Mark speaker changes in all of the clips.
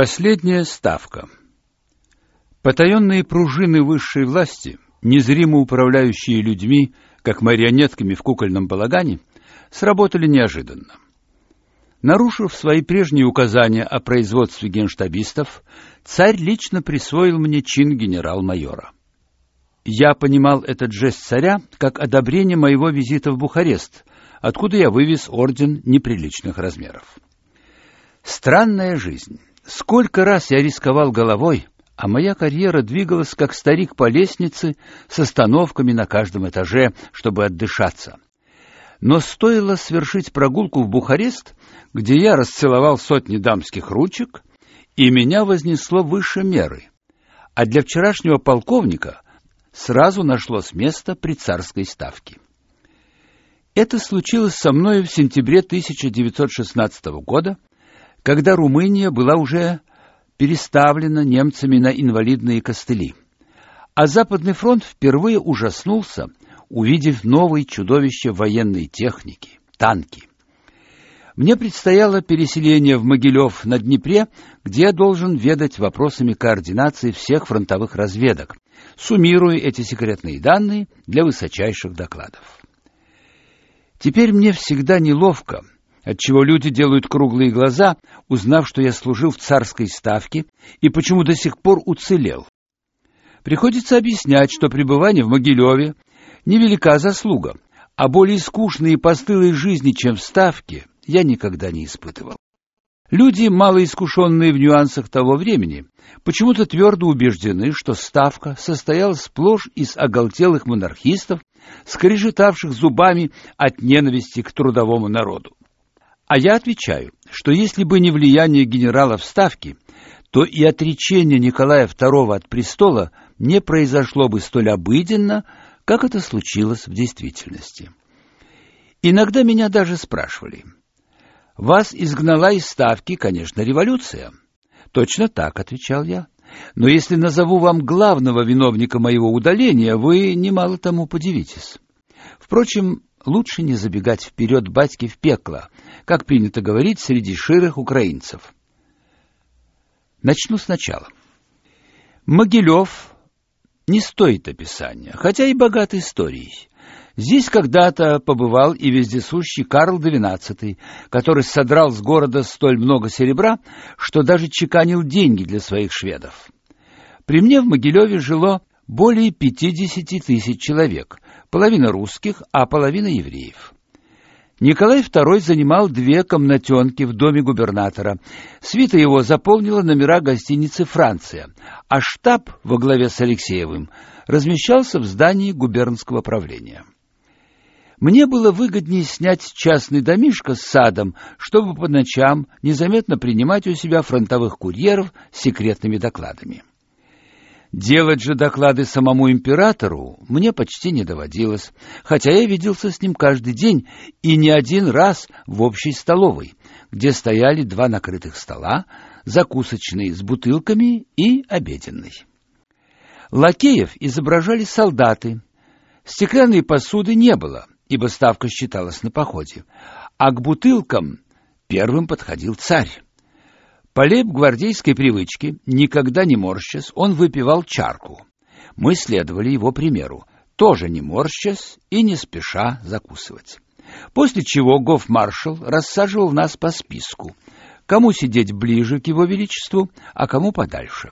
Speaker 1: Последняя ставка. Потаенные пружины высшей власти, незримо управляющие людьми, как марионетками в кукольном балагане, сработали неожиданно. Нарушив свои прежние указания о производстве генштабистов, царь лично присвоил мне чин генерал-майора. Я понимал этот жест царя как одобрение моего визита в Бухарест, откуда я вывез орден неприличных размеров. Странная жизнь. Сколько раз я рисковал головой, а моя карьера двигалась как старик по лестнице с остановками на каждом этаже, чтобы отдышаться. Но стоило совершить прогулку в Бухарест, где я расцеловал сотни дамских ручек, и меня вознесло выше меры. А для вчерашнего полковника сразу нашлось место при царской ставке. Это случилось со мной в сентябре 1916 года, когда Румыния была уже переставлена немцами на инвалидные костыли. А Западный фронт впервые ужаснулся, увидев новые чудовища военной техники танки. Мне предстояло переселение в Могилев на Днепре, где я должен ведать вопросами координации всех фронтовых разведок, суммируя эти секретные данные для высочайших докладов. Теперь мне всегда неловко, отчего люди делают круглые глаза, узнав, что я служил в царской ставке и почему до сих пор уцелел. Приходится объяснять, что пребывание в Могилеве невелика заслуга, а более скучные и постылой жизни, чем в ставке, я никогда не испытывал. Люди, малоискушенные в нюансах того времени, почему-то твердо убеждены, что ставка состояла сплошь из оголтелых монархистов, скрежетавших зубами от ненависти к трудовому народу. А я отвечаю, что если бы не влияние генерала в Ставке, то и отречение Николая II от престола не произошло бы столь обыденно, как это случилось в действительности. Иногда меня даже спрашивали: "Вас изгнала из Ставки, конечно, революция?" "Точно так", отвечал я. "Но если назову вам главного виновника моего удаления, вы немало тому подивитесь. Впрочем, лучше не забегать вперед батьки в пекло, как принято говорить среди ширых украинцев. Начну сначала. Могилев не стоит описания, хотя и богат историей. Здесь когда-то побывал и вездесущий Карл XII, который содрал с города столь много серебра, что даже чеканил деньги для своих шведов. При мне в Могилеве жило более 50 тысяч человек, половина русских, а половина евреев. Николай II занимал две комнатенки в доме губернатора. Свита его заполнила номера гостиницы «Франция», а штаб во главе с Алексеевым размещался в здании губернского правления. Мне было выгоднее снять частный домишко с садом, чтобы по ночам незаметно принимать у себя фронтовых курьеров с секретными докладами. Делать же доклады самому императору мне почти не доводилось, хотя я виделся с ним каждый день и не один раз в общей столовой, где стояли два накрытых стола, закусочный с бутылками и обеденный. Лакеев изображали солдаты. Стеклянной посуды не было, ибо ставка считалась на походе, а к бутылкам первым подходил царь. По лейб-гвардейской привычке, никогда не морщась, он выпивал чарку. Мы следовали его примеру, тоже не морщась и не спеша закусывать. После чего гофмаршал рассаживал нас по списку, кому сидеть ближе к его величеству, а кому подальше.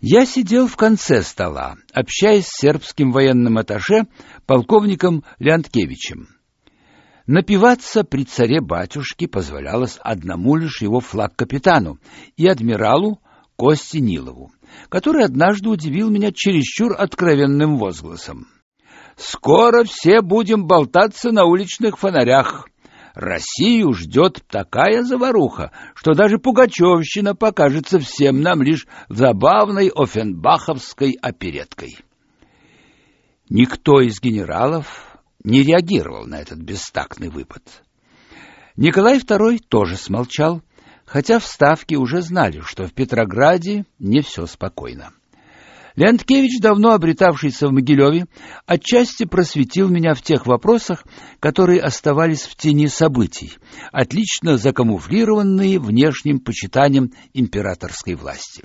Speaker 1: Я сидел в конце стола, общаясь с сербским военным атташе полковником Леонткевичем. Напиваться при царе-батюшке позволялось одному лишь его флаг-капитану и адмиралу Косте Нилову, который однажды удивил меня чересчур откровенным возгласом. «Скоро все будем болтаться на уличных фонарях. Россию ждет такая заваруха, что даже Пугачевщина покажется всем нам лишь забавной офенбаховской опереткой». Никто из генералов не реагировал на этот бестактный выпад. Николай II тоже смолчал, хотя в Ставке уже знали, что в Петрограде не все спокойно. Леонткевич, давно обретавшийся в Могилеве, отчасти просветил меня в тех вопросах, которые оставались в тени событий, отлично закамуфлированные внешним почитанием императорской власти.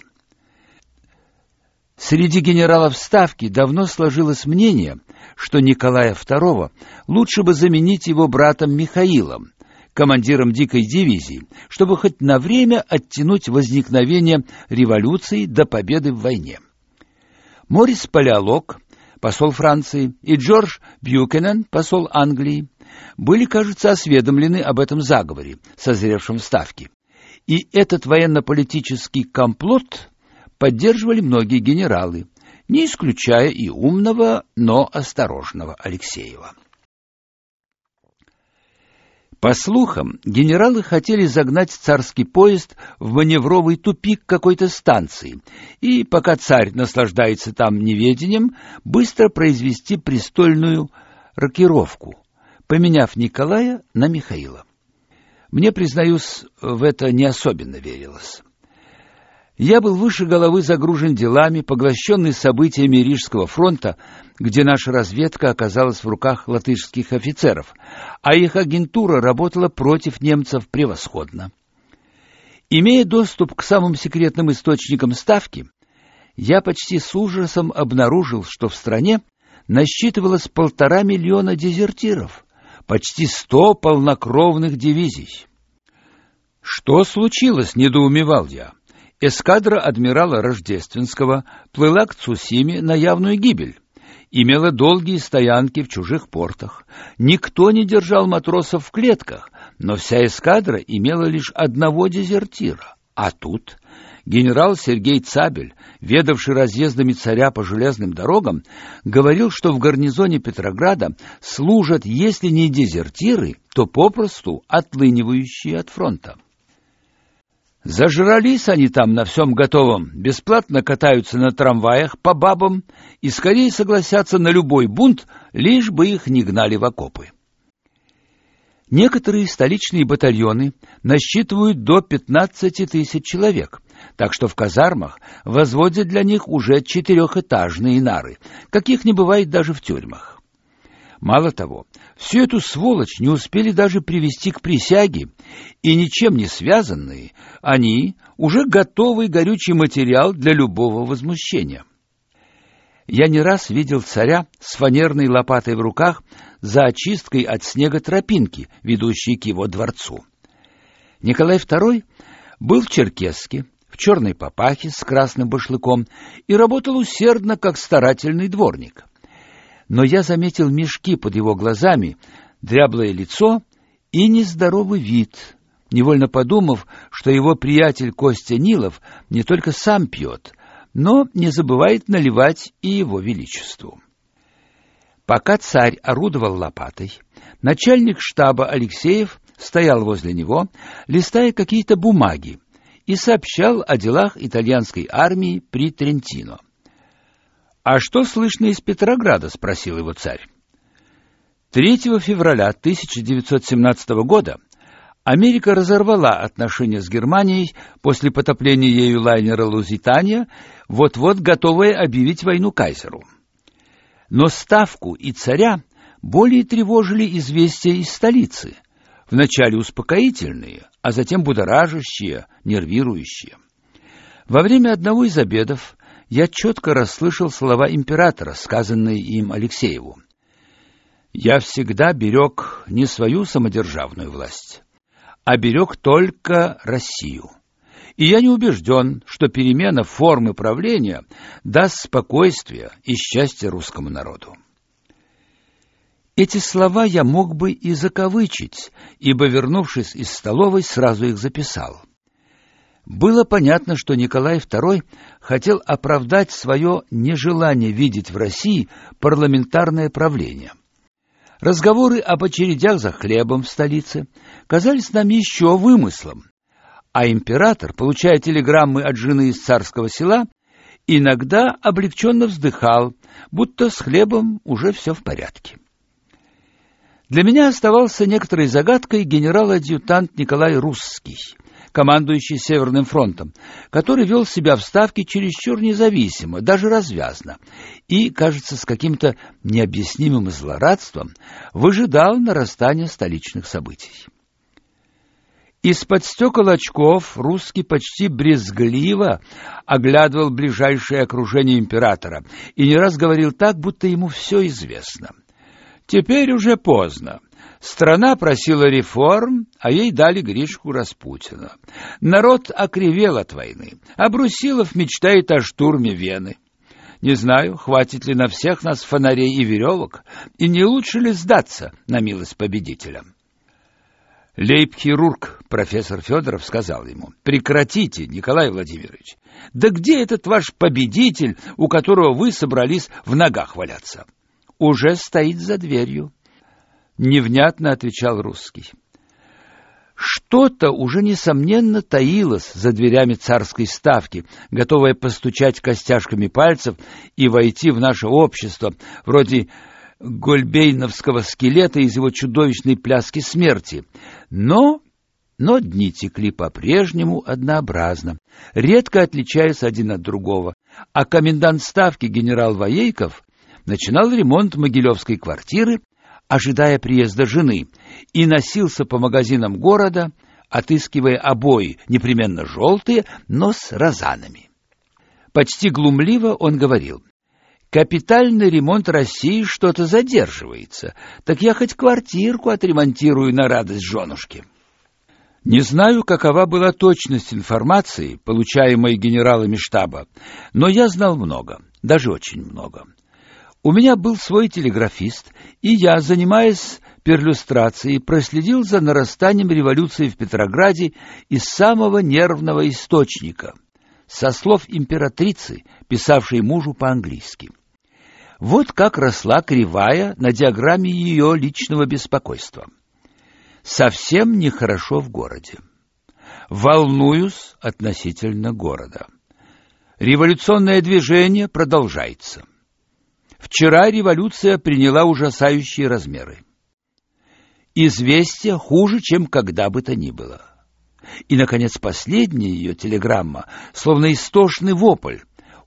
Speaker 1: Среди генералов Ставки давно сложилось мнение, что Николая II лучше бы заменить его братом Михаилом, командиром дикой дивизии, чтобы хоть на время оттянуть возникновение революции до победы в войне. Морис Палеолог, посол Франции, и Джордж Бьюкенен, посол Англии, были, кажется, осведомлены об этом заговоре, созревшем в Ставке. И этот военно-политический комплот поддерживали многие генералы, не исключая и умного, но осторожного Алексеева. По слухам, генералы хотели загнать царский поезд в маневровый тупик какой-то станции и, пока царь наслаждается там неведением, быстро произвести престольную рокировку, поменяв Николая на Михаила. Мне, признаюсь, в это не особенно верилось. Я был выше головы загружен делами, поглощенный событиями Рижского фронта, где наша разведка оказалась в руках латышских офицеров, а их агентура работала против немцев превосходно. Имея доступ к самым секретным источникам ставки, я почти с ужасом обнаружил, что в стране насчитывалось полтора миллиона дезертиров, почти сто полнокровных дивизий. Что случилось, недоумевал я. Эскадра адмирала Рождественского плыла к Цусиме на явную гибель, имела долгие стоянки в чужих портах. Никто не держал матросов в клетках, но вся эскадра имела лишь одного дезертира. А тут генерал Сергей Цабель, ведавший разъездами царя по железным дорогам, говорил, что в гарнизоне Петрограда служат, если не дезертиры, то попросту отлынивающие от фронта. Зажрались они там на всем готовом, бесплатно катаются на трамваях по бабам и скорее согласятся на любой бунт, лишь бы их не гнали в окопы. Некоторые столичные батальоны насчитывают до 15 тысяч человек, так что в казармах возводят для них уже четырехэтажные нары, каких не бывает даже в тюрьмах. Мало того, всю эту сволочь не успели даже привести к присяге, и ничем не связанные, они уже готовый горючий материал для любого возмущения. Я не раз видел царя с фанерной лопатой в руках за очисткой от снега тропинки, ведущей к его дворцу. Николай II был в Черкесске, в черной папахе с красным башлыком и работал усердно, как старательный дворник но я заметил мешки под его глазами, дряблое лицо и нездоровый вид, невольно подумав, что его приятель Костя Нилов не только сам пьет, но не забывает наливать и его величеству. Пока царь орудовал лопатой, начальник штаба Алексеев стоял возле него, листая какие-то бумаги, и сообщал о делах итальянской армии при Трентино. «А что слышно из Петрограда?» — спросил его царь. 3 февраля 1917 года Америка разорвала отношения с Германией после потопления ею лайнера «Лузитания», вот-вот готовая объявить войну кайзеру. Но Ставку и царя более тревожили известия из столицы, вначале успокоительные, а затем будоражащие, нервирующие. Во время одного из обедов я четко расслышал слова императора, сказанные им Алексееву. «Я всегда берег не свою самодержавную власть, а берег только Россию. И я не убежден, что перемена формы правления даст спокойствие и счастье русскому народу». Эти слова я мог бы и закавычить, ибо, вернувшись из столовой, сразу их записал. Было понятно, что Николай II хотел оправдать свое нежелание видеть в России парламентарное правление. Разговоры об очередях за хлебом в столице казались нам еще вымыслом, а император, получая телеграммы от жены из царского села, иногда облегченно вздыхал, будто с хлебом уже все в порядке. Для меня оставался некоторой загадкой генерал-адъютант Николай Русский — командующий Северным фронтом, который вел себя в Ставке чересчур независимо, даже развязно, и, кажется, с каким-то необъяснимым злорадством выжидал нарастания столичных событий. Из-под стекол очков русский почти брезгливо оглядывал ближайшее окружение императора и не раз говорил так, будто ему все известно. Теперь уже поздно. Страна просила реформ, а ей дали Гришку Распутина. Народ окривел от войны, а Брусилов мечтает о штурме Вены. Не знаю, хватит ли на всех нас фонарей и веревок, и не лучше ли сдаться на милость победителям. Лейб-хирург профессор Федоров сказал ему, «Прекратите, Николай Владимирович! Да где этот ваш победитель, у которого вы собрались в ногах валяться?» «Уже стоит за дверью», — невнятно отвечал русский. Что-то уже, несомненно, таилось за дверями царской ставки, готовое постучать костяшками пальцев и войти в наше общество, вроде гольбейновского скелета из его чудовищной пляски смерти. Но но дни текли по-прежнему однообразно, редко отличаясь один от другого, а комендант ставки генерал Воейков начинал ремонт могилевской квартиры, ожидая приезда жены, и носился по магазинам города, отыскивая обои, непременно желтые, но с розанами. Почти глумливо он говорил, Капитальный ремонт России что-то задерживается. Так я хоть квартирку отремонтирую на радость женушке. Не знаю, какова была точность информации, получаемой генералами штаба, но я знал много, даже очень много. У меня был свой телеграфист, и я, занимаясь перлюстрацией, проследил за нарастанием революции в Петрограде из самого нервного источника, со слов императрицы, писавшей мужу по-английски. Вот как росла кривая на диаграмме ее личного беспокойства. Совсем нехорошо в городе. Волнуюсь относительно города. Революционное движение продолжается. Вчера революция приняла ужасающие размеры. Известие хуже, чем когда бы то ни было. И, наконец, последняя ее телеграмма, словно истошный вопль.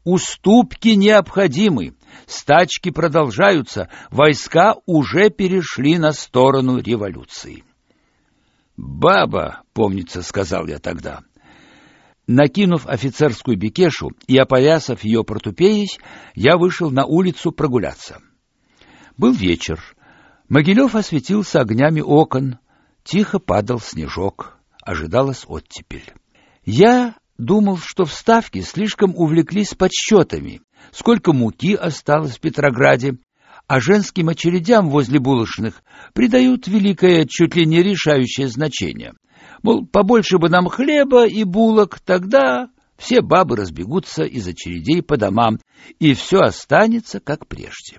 Speaker 1: Уступки необходимы, Стачки продолжаются, войска уже перешли на сторону революции. «Баба», — помнится, сказал я тогда. Накинув офицерскую бекешу и опоясав ее портупеей, я вышел на улицу прогуляться. Был вечер. Могилев осветился огнями окон, тихо падал снежок, ожидалась оттепель. Я думал, что в Ставке слишком увлеклись подсчетами, сколько муки осталось в Петрограде, а женским очередям возле булочных придают великое, чуть ли не решающее значение. Мол, побольше бы нам хлеба и булок, тогда все бабы разбегутся из очередей по домам, и все останется как прежде.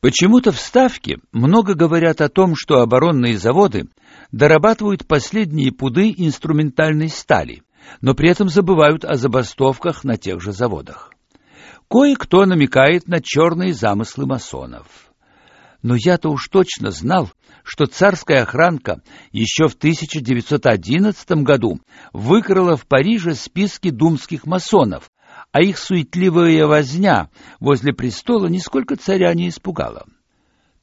Speaker 1: Почему-то в Ставке много говорят о том, что оборонные заводы дорабатывают последние пуды инструментальной стали, но при этом забывают о забастовках на тех же заводах. Кое-кто намекает на черные замыслы масонов. Но я-то уж точно знал, что царская охранка еще в 1911 году выкрала в Париже списки думских масонов, а их суетливая возня возле престола нисколько царя не испугала.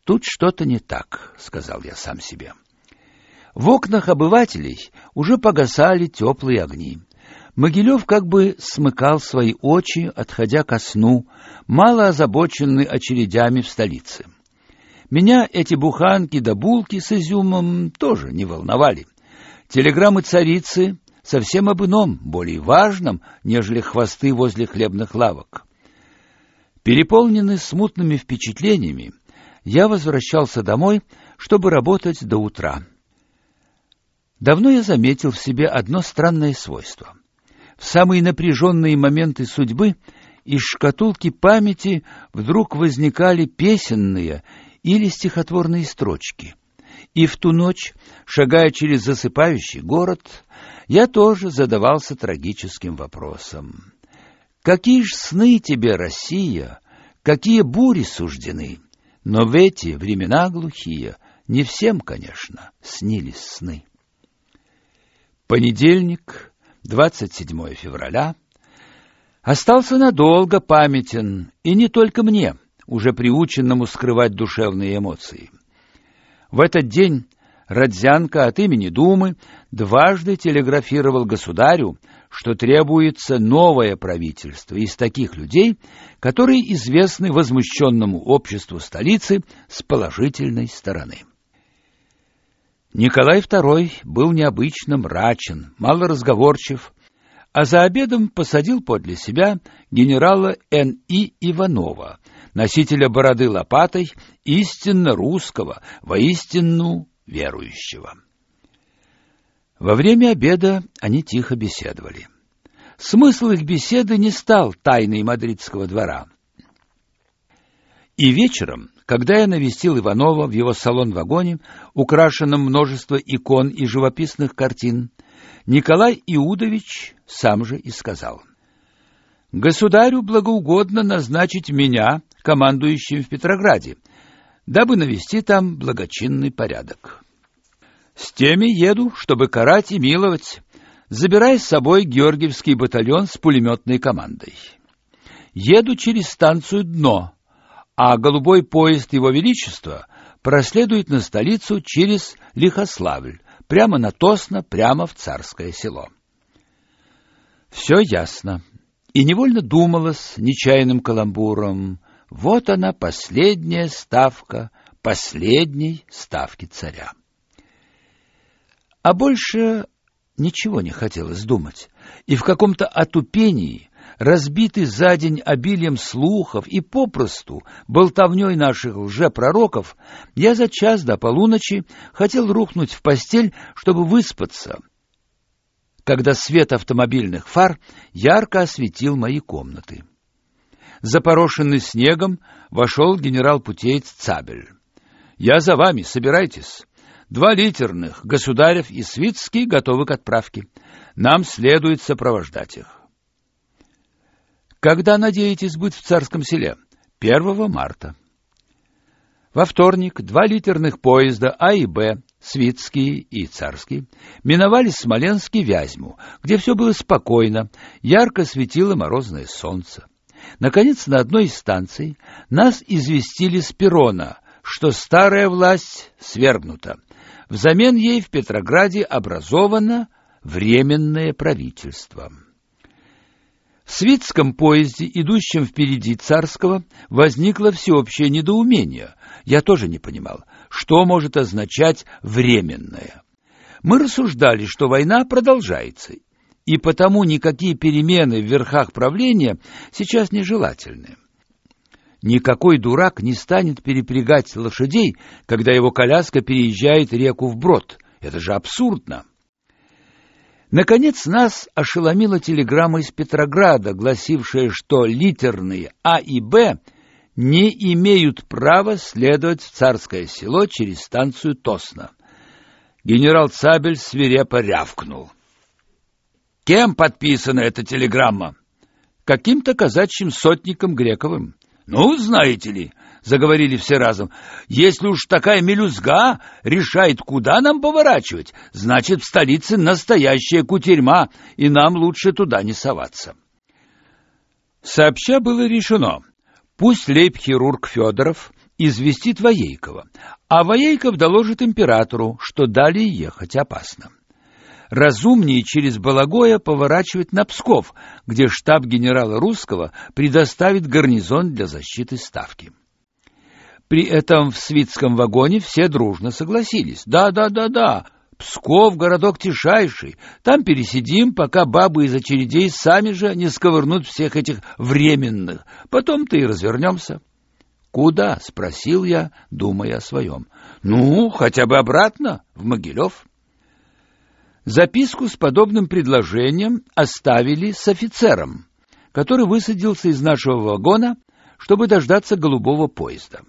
Speaker 1: «Тут что-то не так», — сказал я сам себе. В окнах обывателей уже погасали теплые огни. Могилев как бы смыкал свои очи, отходя ко сну, мало озабоченный очередями в столице. Меня эти буханки да булки с изюмом тоже не волновали. Телеграммы царицы совсем об ином, более важном, нежели хвосты возле хлебных лавок. Переполненный смутными впечатлениями, я возвращался домой, чтобы работать до утра. Давно я заметил в себе одно странное свойство. В самые напряженные моменты судьбы из шкатулки памяти вдруг возникали песенные или стихотворные строчки. И в ту ночь, шагая через засыпающий город, я тоже задавался трагическим вопросом. Какие ж сны тебе, Россия, какие бури суждены? Но в эти времена глухие не всем, конечно, снились сны. Понедельник, 27 февраля, остался надолго памятен, и не только мне, уже приученному скрывать душевные эмоции. В этот день Родзянко от имени Думы дважды телеграфировал государю, что требуется новое правительство из таких людей, которые известны возмущенному обществу столицы с положительной стороны. Николай II был необычно мрачен, малоразговорчив, а за обедом посадил подле себя генерала Н.И. Иванова, носителя бороды лопатой, истинно русского, воистину верующего. Во время обеда они тихо беседовали. Смысл их беседы не стал тайной мадридского двора. И вечером, когда я навестил Иванова в его салон-вагоне, украшенном множество икон и живописных картин, Николай Иудович сам же и сказал: "Государю благоугодно назначить меня командующим в Петрограде, дабы навести там благочинный порядок. С теми еду, чтобы карать и миловать, забирая с собой Георгиевский батальон с пулеметной командой. Еду через станцию Дно, а голубой поезд Его Величества проследует на столицу через Лихославль, прямо на Тосно, прямо в Царское село. Все ясно. И невольно думалось нечаянным каламбуром, вот она последняя ставка последней ставки царя. А больше ничего не хотелось думать, и в каком-то отупении, разбитый за день обилием слухов и попросту болтовней наших лжепророков, я за час до полуночи хотел рухнуть в постель, чтобы выспаться, когда свет автомобильных фар ярко осветил мои комнаты запорошенный снегом, вошел генерал-путеец Цабель. «Я за вами, собирайтесь. Два литерных, Государев и Свицкий, готовы к отправке. Нам следует сопровождать их». «Когда надеетесь быть в царском селе?» «Первого марта». Во вторник два литерных поезда А и Б, Свитский и Царский, миновали Смоленский Вязьму, где все было спокойно, ярко светило морозное солнце. Наконец, на одной из станций нас известили с перрона, что старая власть свергнута. Взамен ей в Петрограде образовано временное правительство. В Свитском поезде, идущем впереди царского, возникло всеобщее недоумение. Я тоже не понимал, что может означать временное. Мы рассуждали, что война продолжается, и потому никакие перемены в верхах правления сейчас нежелательны. Никакой дурак не станет перепрягать лошадей, когда его коляска переезжает реку вброд. Это же абсурдно. Наконец нас ошеломила телеграмма из Петрограда, гласившая, что литерные А и Б не имеют права следовать в царское село через станцию Тосно. Генерал Цабель свирепо рявкнул. Кем подписана эта телеграмма? Каким-то казачьим сотником Грековым. Ну, знаете ли, заговорили все разом. Если уж такая мелюзга решает, куда нам поворачивать, значит, в столице настоящая кутерьма, и нам лучше туда не соваться. Сообща было решено. Пусть лейб-хирург Федоров известит Воейкова, а Воейков доложит императору, что далее ехать опасно разумнее через Балагоя поворачивать на Псков, где штаб генерала Русского предоставит гарнизон для защиты ставки. При этом в свитском вагоне все дружно согласились. Да, да, да, да. Псков городок тишайший. Там пересидим, пока бабы из очередей сами же не сковырнут всех этих временных. Потом-то и развернемся. Куда? спросил я, думая о своем. Ну, хотя бы обратно, в Могилев. Записку с подобным предложением оставили с офицером, который высадился из нашего вагона, чтобы дождаться голубого поезда.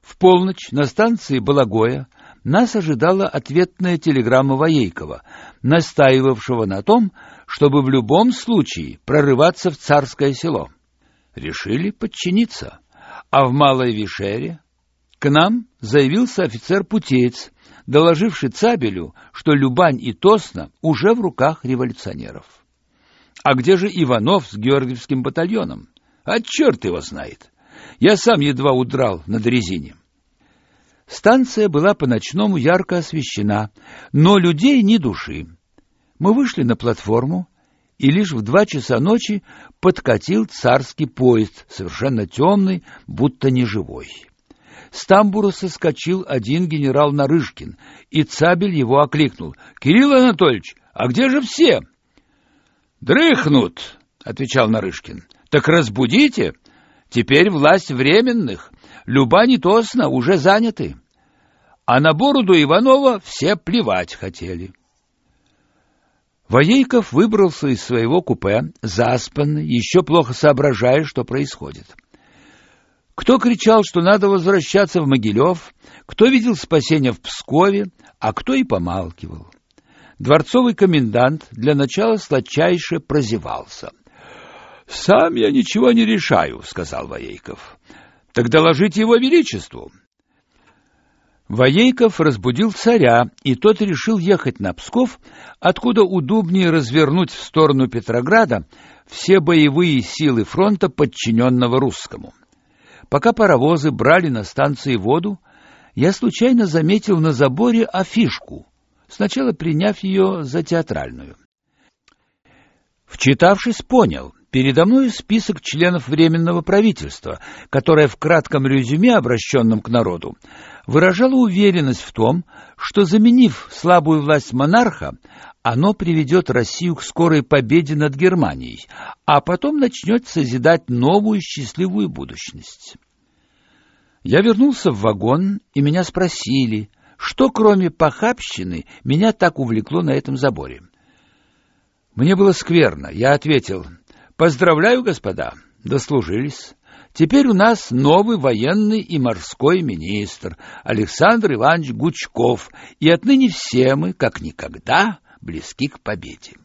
Speaker 1: В полночь на станции Балагоя нас ожидала ответная телеграмма Воейкова, настаивавшего на том, чтобы в любом случае прорываться в царское село. Решили подчиниться, а в Малой Вишере К нам заявился офицер-путеец, доложивший Цабелю, что Любань и Тосна уже в руках революционеров. А где же Иванов с Георгиевским батальоном? А черт его знает. Я сам едва удрал на дрезине. Станция была по-ночному ярко освещена, но людей ни души. Мы вышли на платформу, и лишь в два часа ночи подкатил царский поезд, совершенно темный, будто неживой. С тамбура соскочил один генерал Нарышкин, и Цабель его окликнул. — Кирилл Анатольевич, а где же все? — Дрыхнут, — отвечал Нарышкин. — Так разбудите. Теперь власть временных. Любань и Тосна уже заняты. А на бороду Иванова все плевать хотели. Воейков выбрался из своего купе, заспанный, еще плохо соображая, что происходит. Кто кричал, что надо возвращаться в Могилев, кто видел спасение в Пскове, а кто и помалкивал. Дворцовый комендант для начала сладчайше прозевался. — Сам я ничего не решаю, — сказал Воейков. — Так доложите его величеству. Воейков разбудил царя, и тот решил ехать на Псков, откуда удобнее развернуть в сторону Петрограда все боевые силы фронта, подчиненного русскому. Пока паровозы брали на станции воду, я случайно заметил на заборе афишку, сначала приняв ее за театральную. Вчитавшись, понял, передо мной список членов Временного правительства, которое в кратком резюме, обращенном к народу, выражало уверенность в том, что, заменив слабую власть монарха, оно приведет Россию к скорой победе над Германией, а потом начнет созидать новую счастливую будущность. Я вернулся в вагон, и меня спросили, что кроме похабщины меня так увлекло на этом заборе. Мне было скверно. Я ответил, «Поздравляю, господа, дослужились». Теперь у нас новый военный и морской министр Александр Иванович Гучков, и отныне все мы, как никогда, близки к победе.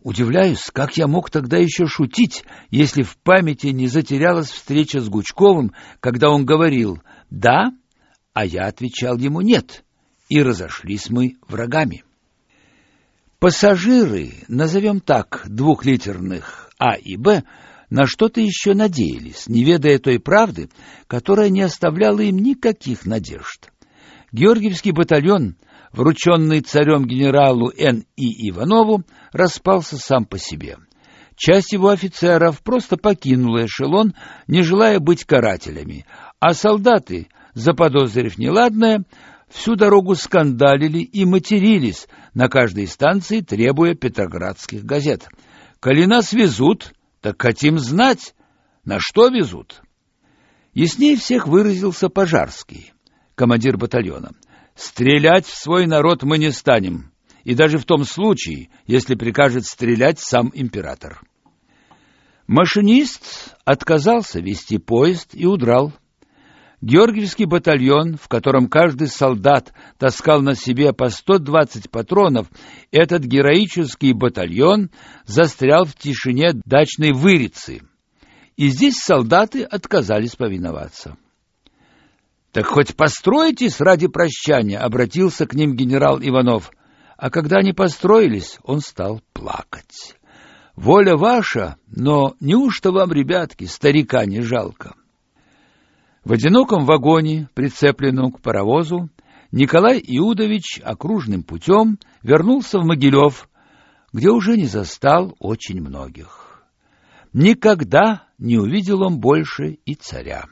Speaker 1: Удивляюсь, как я мог тогда еще шутить, если в памяти не затерялась встреча с Гучковым, когда он говорил «да», а я отвечал ему «нет», и разошлись мы врагами. Пассажиры, назовем так, двухлитерных А и Б, на что-то еще надеялись, не ведая той правды, которая не оставляла им никаких надежд. Георгиевский батальон, врученный царем генералу Н. И. Иванову, распался сам по себе. Часть его офицеров просто покинула эшелон, не желая быть карателями, а солдаты, заподозрив неладное, всю дорогу скандалили и матерились на каждой станции, требуя петроградских газет. «Коли нас везут, так хотим знать, на что везут. Яснее всех выразился Пожарский, командир батальона. Стрелять в свой народ мы не станем, и даже в том случае, если прикажет стрелять сам император. Машинист отказался вести поезд и удрал. Георгиевский батальон, в котором каждый солдат таскал на себе по 120 патронов, этот героический батальон застрял в тишине дачной вырицы. И здесь солдаты отказались повиноваться. «Так хоть построитесь ради прощания», — обратился к ним генерал Иванов. А когда они построились, он стал плакать. «Воля ваша, но неужто вам, ребятки, старика не жалко?» В одиноком вагоне, прицепленном к паровозу, Николай Иудович окружным путем вернулся в Могилев, где уже не застал очень многих. Никогда не увидел он больше и царя.